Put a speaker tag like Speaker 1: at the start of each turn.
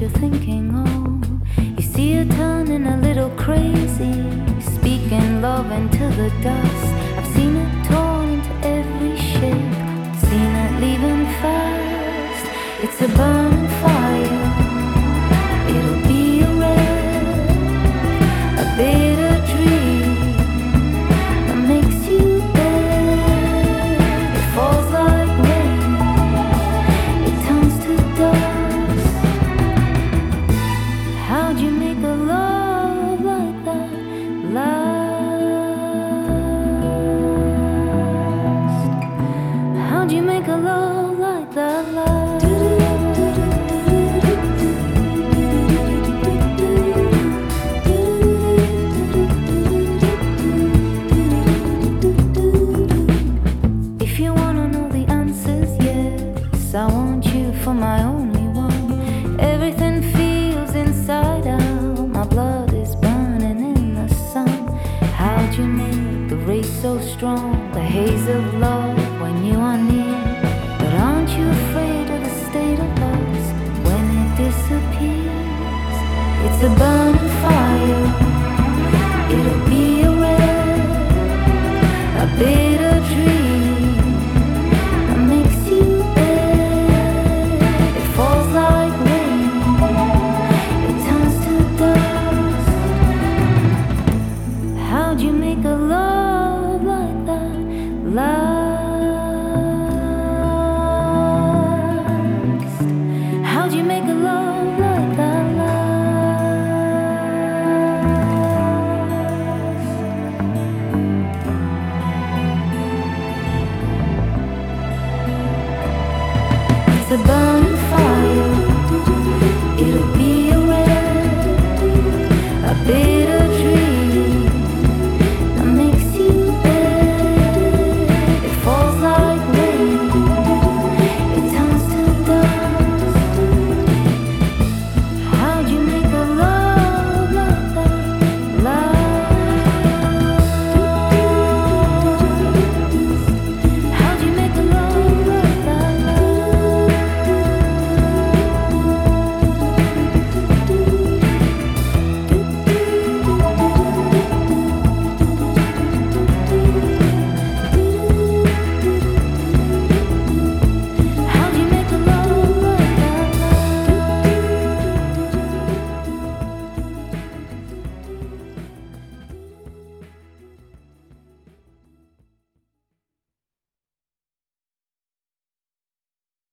Speaker 1: you're thinking, oh, you see her turning a little crazy, speaking love into the dust. I've seen it torn into every shape, seen it leaving fast. It's a burn. My only one. Everything feels inside out. My blood is burning in the sun. How'd you make the race so strong? The haze of love when you are near. But aren't you afraid of the state of us when it disappears? It's a burning the bone